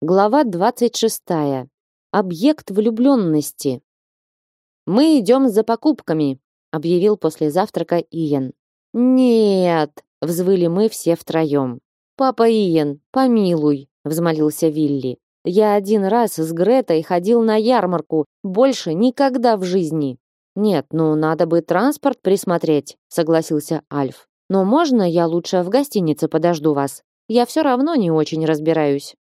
Глава 26. Объект влюбленности. Мы идем за покупками, объявил после завтрака Иен. Нет, взвыли мы все втроем. Папа Иен, помилуй, взмолился Вилли. Я один раз с Гретой ходил на ярмарку, больше никогда в жизни. Нет, ну надо бы транспорт присмотреть, согласился Альф. Но можно я лучше в гостинице подожду вас? Я все равно не очень разбираюсь.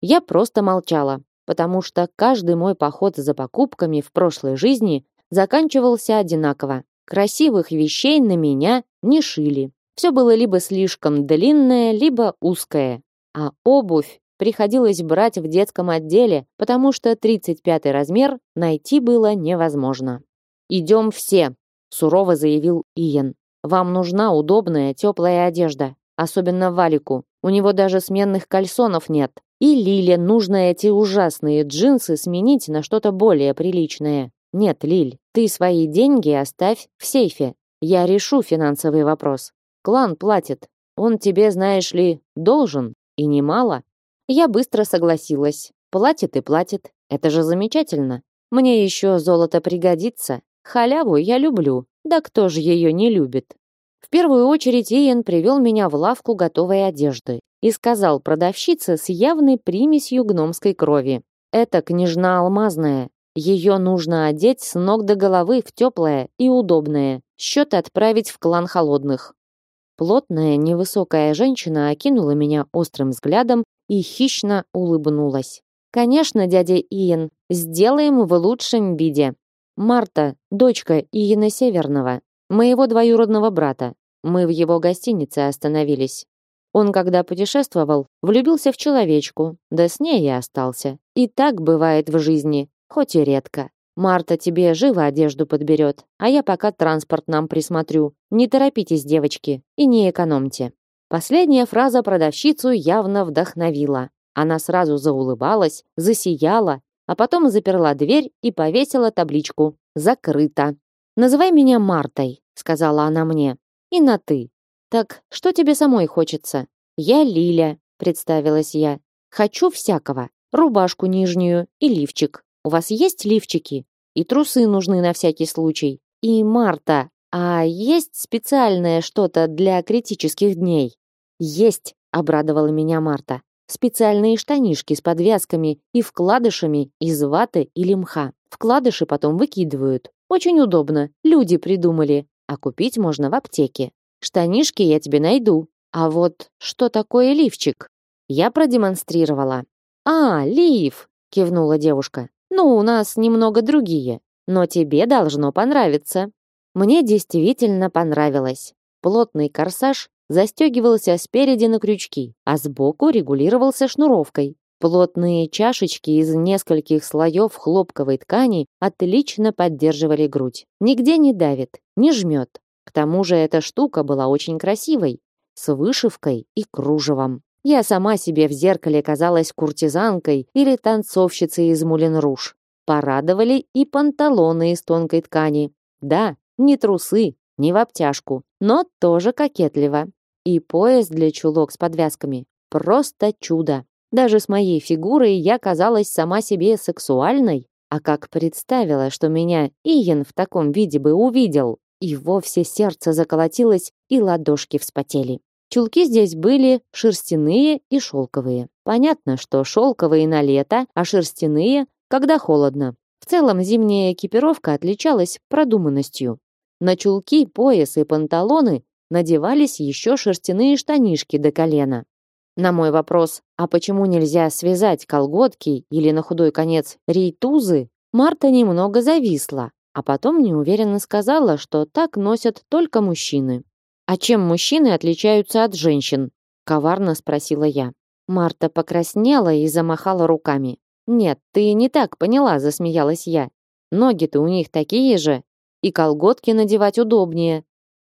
Я просто молчала, потому что каждый мой поход за покупками в прошлой жизни заканчивался одинаково. Красивых вещей на меня не шили. Все было либо слишком длинное, либо узкое. А обувь приходилось брать в детском отделе, потому что 35 размер найти было невозможно. «Идем все», — сурово заявил Иен. «Вам нужна удобная теплая одежда, особенно Валику. У него даже сменных кальсонов нет. И Лиле нужно эти ужасные джинсы сменить на что-то более приличное. Нет, Лиль, ты свои деньги оставь в сейфе. Я решу финансовый вопрос. Клан платит. Он тебе, знаешь ли, должен. И немало. Я быстро согласилась. Платит и платит. Это же замечательно. Мне еще золото пригодится. Халяву я люблю. Да кто же ее не любит? В первую очередь Иен привел меня в лавку готовой одежды и сказал продавщице с явной примесью гномской крови. «Это княжна алмазная. Ее нужно одеть с ног до головы в теплое и удобное. Счет отправить в клан холодных». Плотная, невысокая женщина окинула меня острым взглядом и хищно улыбнулась. «Конечно, дядя Иен, сделаем в лучшем виде. Марта, дочка Иена Северного, моего двоюродного брата. Мы в его гостинице остановились. Он, когда путешествовал, влюбился в человечку, да с ней и остался. И так бывает в жизни, хоть и редко. Марта тебе живо одежду подберет, а я пока транспорт нам присмотрю. Не торопитесь, девочки, и не экономьте. Последняя фраза продавщицу явно вдохновила. Она сразу заулыбалась, засияла, а потом заперла дверь и повесила табличку «Закрыто». «Называй меня Мартой», — сказала она мне, — «и на «ты». Так, что тебе самой хочется? Я Лиля, представилась я. Хочу всякого. Рубашку нижнюю и лифчик. У вас есть лифчики? И трусы нужны на всякий случай. И Марта, а есть специальное что-то для критических дней? Есть, обрадовала меня Марта. Специальные штанишки с подвязками и вкладышами из ваты или мха. Вкладыши потом выкидывают. Очень удобно. Люди придумали. А купить можно в аптеке. Штанишки я тебе найду. А вот что такое лифчик? Я продемонстрировала. А, лиф, кивнула девушка. Ну, у нас немного другие, но тебе должно понравиться. Мне действительно понравилось. Плотный корсаж застегивался спереди на крючки, а сбоку регулировался шнуровкой. Плотные чашечки из нескольких слоев хлопковой ткани отлично поддерживали грудь. Нигде не давит, не жмет, к тому же эта штука была очень красивой, с вышивкой и кружевом. Я сама себе в зеркале казалась куртизанкой или танцовщицей из Мулен-Руж. Порадовали и панталоны из тонкой ткани. Да, не трусы, не в обтяжку, но тоже кокетливо. И пояс для чулок с подвязками. Просто чудо. Даже с моей фигурой я казалась сама себе сексуальной. А как представила, что меня Иен в таком виде бы увидел, и вовсе сердце заколотилось, и ладошки вспотели. Чулки здесь были шерстяные и шелковые. Понятно, что шелковые на лето, а шерстяные, когда холодно. В целом зимняя экипировка отличалась продуманностью. На чулки, пояс и панталоны надевались еще шерстяные штанишки до колена. На мой вопрос, а почему нельзя связать колготки или на худой конец рейтузы, Марта немного зависла, а потом неуверенно сказала, что так носят только мужчины. «А чем мужчины отличаются от женщин?» – коварно спросила я. Марта покраснела и замахала руками. «Нет, ты не так поняла», – засмеялась я. «Ноги-то у них такие же, и колготки надевать удобнее.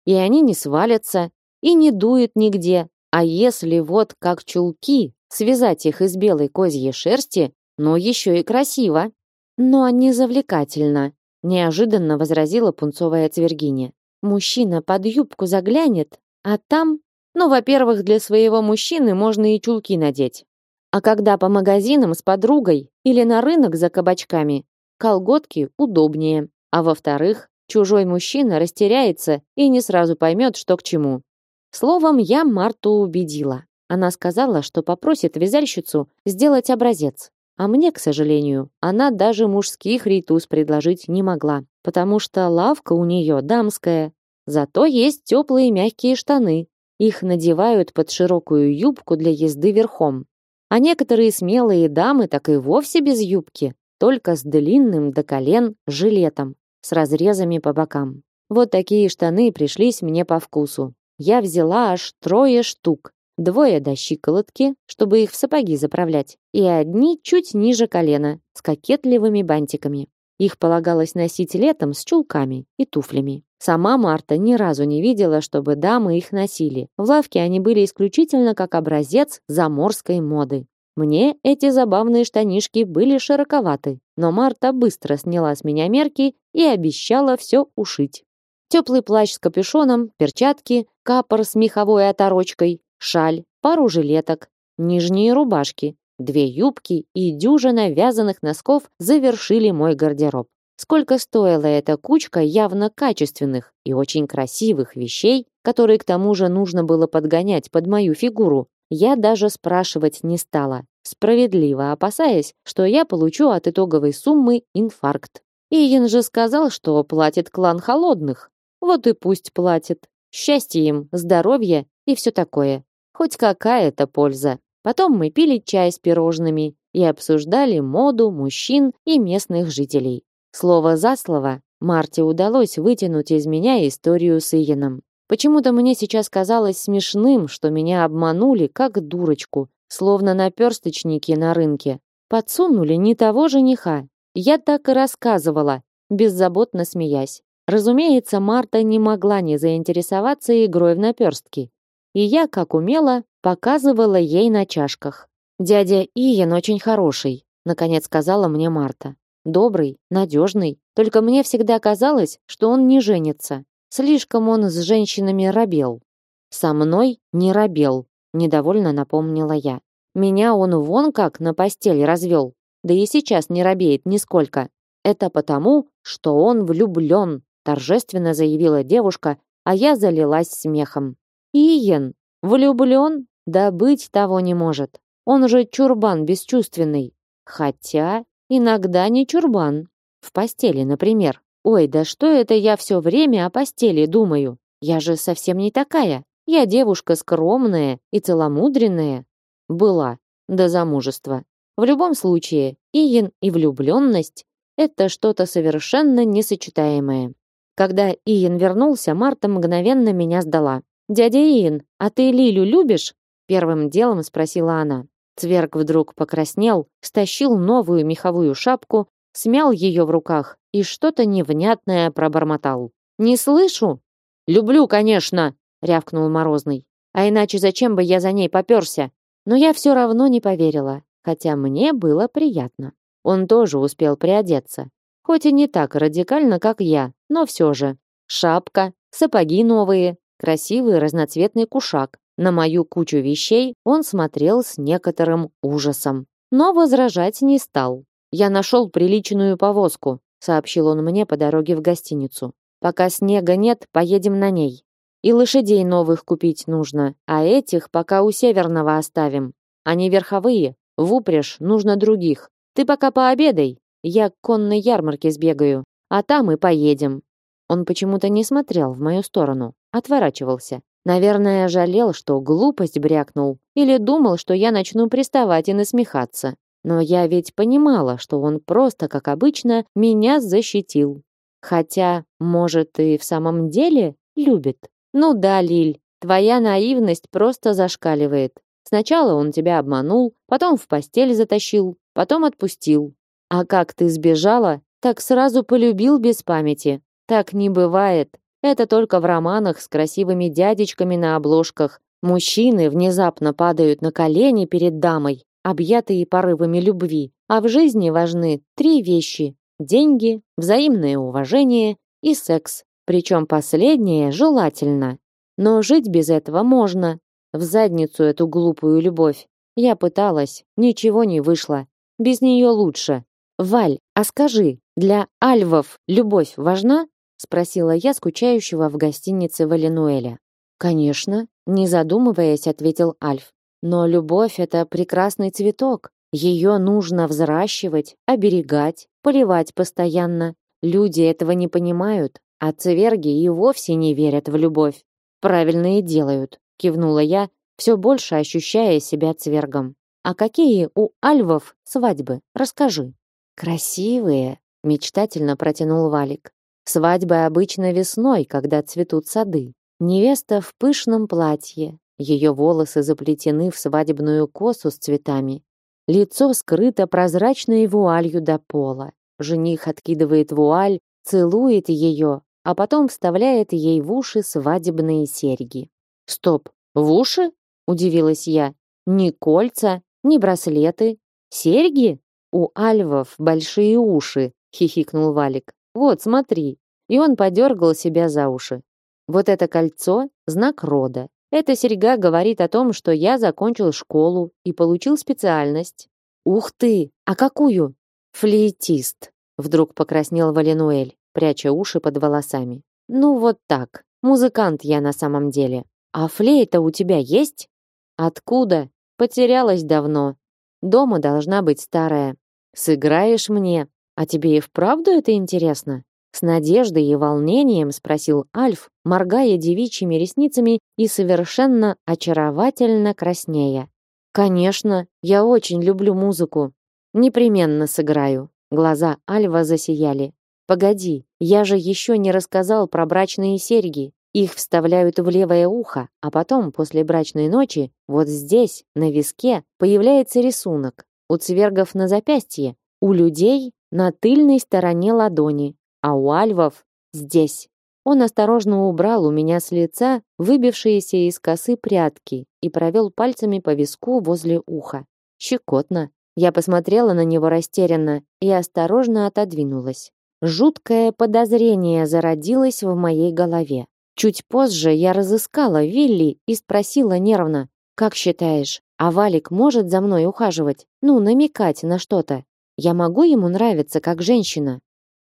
И они не свалятся, и не дует нигде. А если вот как чулки, связать их из белой козьей шерсти, ну еще и красиво, но не завлекательно неожиданно возразила пунцовая Цвергиня. Мужчина под юбку заглянет, а там, ну, во-первых, для своего мужчины можно и чулки надеть. А когда по магазинам с подругой или на рынок за кабачками, колготки удобнее. А во-вторых, чужой мужчина растеряется и не сразу поймет, что к чему. Словом, я Марту убедила. Она сказала, что попросит вязальщицу сделать образец. А мне, к сожалению, она даже мужских ритус предложить не могла, потому что лавка у нее дамская. Зато есть теплые мягкие штаны. Их надевают под широкую юбку для езды верхом. А некоторые смелые дамы так и вовсе без юбки, только с длинным до колен жилетом, с разрезами по бокам. Вот такие штаны пришлись мне по вкусу. Я взяла аж трое штук, двое до щиколотки, чтобы их в сапоги заправлять, и одни чуть ниже колена, с кокетливыми бантиками. Их полагалось носить летом с чулками и туфлями. Сама Марта ни разу не видела, чтобы дамы их носили. В лавке они были исключительно как образец заморской моды. Мне эти забавные штанишки были широковаты, но Марта быстро сняла с меня мерки и обещала все ушить. Теплый плащ с капюшоном, перчатки, капор с меховой оторочкой, шаль, пару жилеток, нижние рубашки, две юбки и дюжина вязаных носков завершили мой гардероб. Сколько стоила эта кучка явно качественных и очень красивых вещей, которые к тому же нужно было подгонять под мою фигуру, я даже спрашивать не стала, справедливо опасаясь, что я получу от итоговой суммы инфаркт. Иен же сказал, что платит клан холодных. Вот и пусть платит. Счастье им, здоровье и все такое. Хоть какая-то польза. Потом мы пили чай с пирожными и обсуждали моду мужчин и местных жителей. Слово за слово Марте удалось вытянуть из меня историю с Иеном. Почему-то мне сейчас казалось смешным, что меня обманули как дурочку, словно наперсточники на рынке. Подсунули не того жениха. Я так и рассказывала, беззаботно смеясь. Разумеется, Марта не могла не заинтересоваться игрой в наперстки. И я, как умела, показывала ей на чашках. «Дядя Иен очень хороший», — наконец сказала мне Марта. Добрый, надежный. Только мне всегда казалось, что он не женится. Слишком он с женщинами робел. Со мной не робел, недовольно напомнила я. Меня он вон как на постель развел. Да и сейчас не робеет нисколько. Это потому, что он влюблен, торжественно заявила девушка, а я залилась смехом. Иен, влюблен? Да быть того не может. Он же чурбан бесчувственный. Хотя Иногда не чурбан. В постели, например. Ой, да что это я все время о постели думаю? Я же совсем не такая. Я девушка скромная и целомудренная. Была до замужества. В любом случае, Иен и влюбленность – это что-то совершенно несочетаемое. Когда Иен вернулся, Марта мгновенно меня сдала. «Дядя Иен, а ты Лилю любишь?» Первым делом спросила она. Цверг вдруг покраснел, стащил новую меховую шапку, смял ее в руках и что-то невнятное пробормотал. «Не слышу?» «Люблю, конечно!» — рявкнул Морозный. «А иначе зачем бы я за ней поперся?» Но я все равно не поверила, хотя мне было приятно. Он тоже успел приодеться. Хоть и не так радикально, как я, но все же. Шапка, сапоги новые, красивый разноцветный кушак, на мою кучу вещей он смотрел с некоторым ужасом, но возражать не стал. «Я нашел приличную повозку», — сообщил он мне по дороге в гостиницу. «Пока снега нет, поедем на ней. И лошадей новых купить нужно, а этих пока у Северного оставим. Они верховые, в упряжь нужно других. Ты пока пообедай, я к конной ярмарке сбегаю, а там и поедем». Он почему-то не смотрел в мою сторону, отворачивался. Наверное, жалел, что глупость брякнул, или думал, что я начну приставать и насмехаться. Но я ведь понимала, что он просто, как обычно, меня защитил. Хотя, может, и в самом деле любит. Ну да, Лиль, твоя наивность просто зашкаливает. Сначала он тебя обманул, потом в постель затащил, потом отпустил. А как ты сбежала, так сразу полюбил без памяти. Так не бывает. Это только в романах с красивыми дядечками на обложках. Мужчины внезапно падают на колени перед дамой, объятые порывами любви. А в жизни важны три вещи: деньги, взаимное уважение и секс. Причем последнее желательно. Но жить без этого можно. В задницу эту глупую любовь. Я пыталась, ничего не вышло. Без нее лучше. Валь, а скажи, для альвов любовь важна? Спросила я скучающего в гостинице Валенуэля. Конечно, не задумываясь, ответил Альф. Но любовь это прекрасный цветок. Ее нужно взращивать, оберегать, поливать постоянно. Люди этого не понимают, а цверги и вовсе не верят в любовь. Правильно и делают, кивнула я, все больше ощущая себя цвергом. А какие у альвов свадьбы? Расскажи. Красивые, мечтательно протянул Валик. Свадьбы обычно весной, когда цветут сады. Невеста в пышном платье, ее волосы заплетены в свадебную косу с цветами. Лицо скрыто прозрачной вуалью до пола. Жених откидывает вуаль, целует ее, а потом вставляет ей в уши свадебные серьги. Стоп, в уши? удивилась я. Ни кольца, ни браслеты, серьги? У альвов большие уши, хихикнул Валик. Вот, смотри. И он подергал себя за уши. Вот это кольцо знак рода. Эта серьга говорит о том, что я закончил школу и получил специальность. Ух ты, а какую? Флейтист. Вдруг покраснел Валенуэль, пряча уши под волосами. Ну вот так. Музыкант я на самом деле. А флейта у тебя есть? Откуда? Потерялась давно. Дома должна быть старая. Сыграешь мне? А тебе и вправду это интересно? С надеждой и волнением спросил Альф, моргая девичьими ресницами и совершенно очаровательно краснея. Конечно, я очень люблю музыку. Непременно сыграю. Глаза Альва засияли. Погоди, я же еще не рассказал про брачные серьги. Их вставляют в левое ухо, а потом, после брачной ночи, вот здесь, на виске, появляется рисунок. У цвергов на запястье, у людей на тыльной стороне ладони, а у альвов здесь. Он осторожно убрал у меня с лица выбившиеся из косы прядки и провел пальцами по виску возле уха. Щекотно. Я посмотрела на него растерянно и осторожно отодвинулась. Жуткое подозрение зародилось в моей голове. Чуть позже я разыскала Вилли и спросила нервно: "Как считаешь, а Валик может за мной ухаживать? Ну, намекать на что-то? Я могу ему нравиться как женщина?"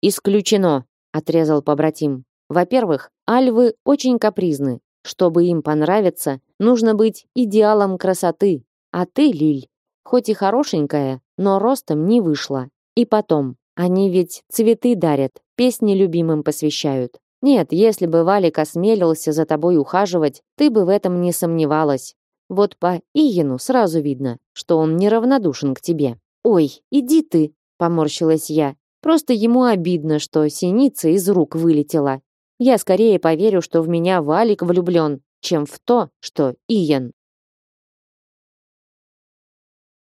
Исключено, отрезал побратим. Во-первых, альвы очень капризны. Чтобы им понравиться, нужно быть идеалом красоты. А ты, Лиль, хоть и хорошенькая, но ростом не вышла. И потом, они ведь цветы дарят, песни любимым посвящают. Нет, если бы Валик осмелился за тобой ухаживать, ты бы в этом не сомневалась. Вот по Иену сразу видно, что он неравнодушен к тебе. Ой, иди ты, поморщилась я. Просто ему обидно, что синица из рук вылетела. Я скорее поверю, что в меня Валик влюблен, чем в то, что Иен.